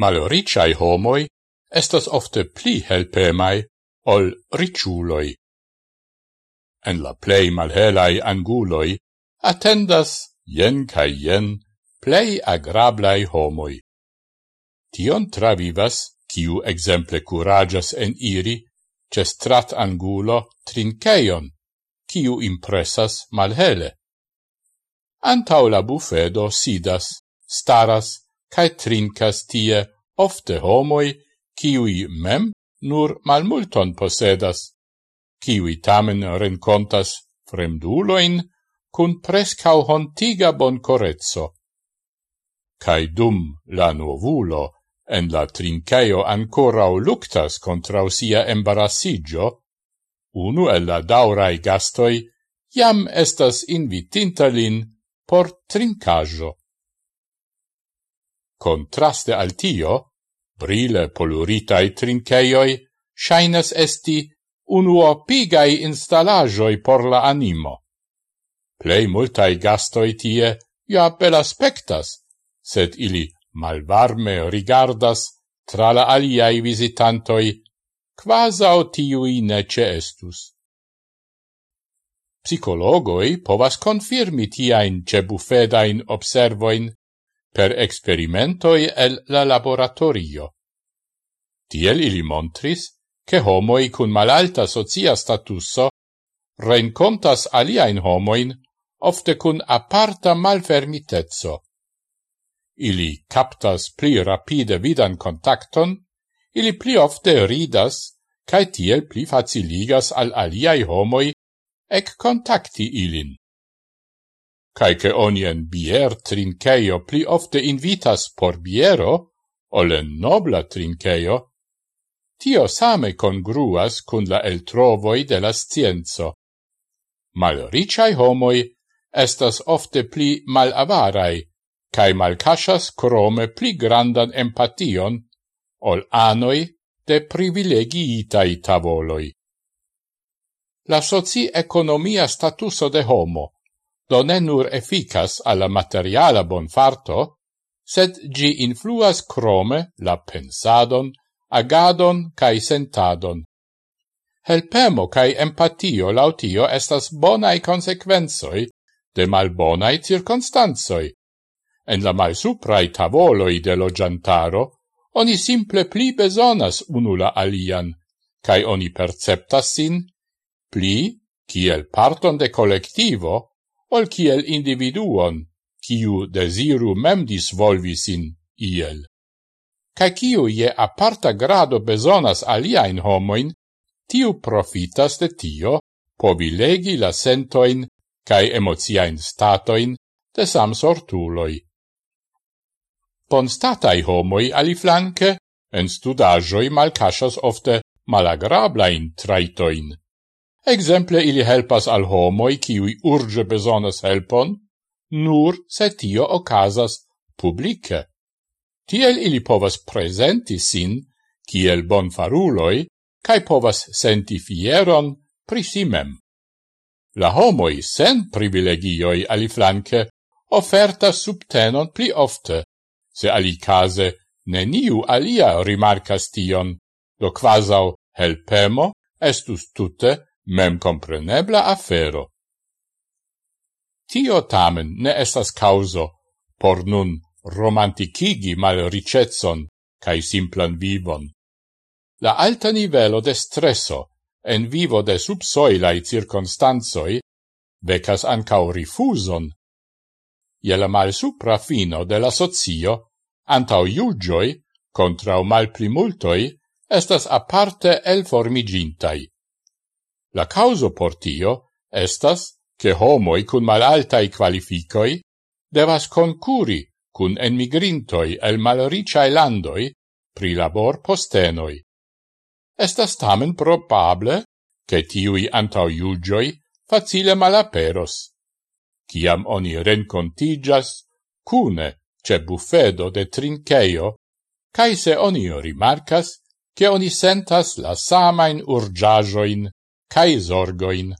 malricai homoi estas ofte pli helpemai ol riciuloi. En la plei malhelai anguloi attendas jen cae jen plei agrablai homoi. Tion travivas, kiu exemple curagas en iri, ce strat angulo trinceion, kiu impressas malhele. Antau la bufedo sidas, staras, cae trincas tie ofte homoi kiui mem nur malmulton posedas, kiui tamen rencontas fremduloin cun prescau hontiga boncorezzo. Cai dum la nuovulo en la trincaio ancorau luctas contra sia embarassigio, unu el la daurai gastoi jam estas invitintalin por trincajo. Contraste al tio, brile poluritae trinceioi shainas esti unuopigai installajoi por la animo. Plei multai gastoi tie ja bel aspectas, sed ili malvarme rigardas tra la aliai visitantoi, quasau tiui nece estus. Psicologoi povas confirmi tiain cebufedain observoin per experimentoi el la laboratorio. Tiel ili montris, che homoi cun malalta socia statusso rencontas aliaen homoin ofte cun aparta malfermitezzo. Ili captas pli rapide vidan contacton, ili pli ofte ridas, cae tiel pli faciligas al aliai homoi ec contacti ilin cae che onien bier trinceio pli ofte invitas por biero, olen nobla trinceio, tio same congruas cun la eltrovoi de la scienzo. Malriciai homoi estas ofte pli malavarai, cae malcasas crome pli grandan empation ol anoi de privilegiitai tavoloi. La soci economia statuso de homo do ne nur efficas alla materiala bonfarto, sed gi influas crome la pensadon, agadon cae sentadon. Helpemo cae empatio lautio estas bonae consequenzoi de malbonae circunstanzoi. En la malsuprae tavoloi de lo giantaro, oni simple pli besonas unula alian, cae oni perceptas sin pli, kiel parton de collectivo, ol kiel individuon, kiu desiru mem disvolvisin iel. Ca kiu je aparta grado besonas aliaen homoin, tiu profitas de tio povilegi la sentoin cae emociaen statoin de sam sortuloi. Ponstatai homoi aliflanque en studajoi malcasas ofte malagrablain traitoin. Exemple ili helpas al homoi kiui urge besonas helpon, nur se tio ocasas publice. Tiel ili povas presenti sin kiel bonfaruloi cae povas senti fieron prisimem. La homoi sen privilegioi aliflanque ofertas subtenon pli ofte, se alicase neniu alia rimarcas tion, do quasau helpemo estus tutte mem comprenebla afero. Tio tamen ne estas causo por nun romanticigi mal ricetson cae simplan vivon. La alta nivelo de stresso en vivo de subsoilai circonstanzoi becas ancau rifuson. Je la mal supra fino de la socio, antau iugioi, contrau mal primultoi, estas aparte el formigintai. La causo por tio estas che homoi cun malaltai qualificoi devas concuri cun enmigrintoi el malriciae landoi pri labor postenoi. Estas tamen probable che tiui antau iugioi facile malaperos. Ciam oni rencontigas cune ce buffedo de trinceio, cae se oni rimarcas che oni sentas la samain urgiajoin cae zorgoin.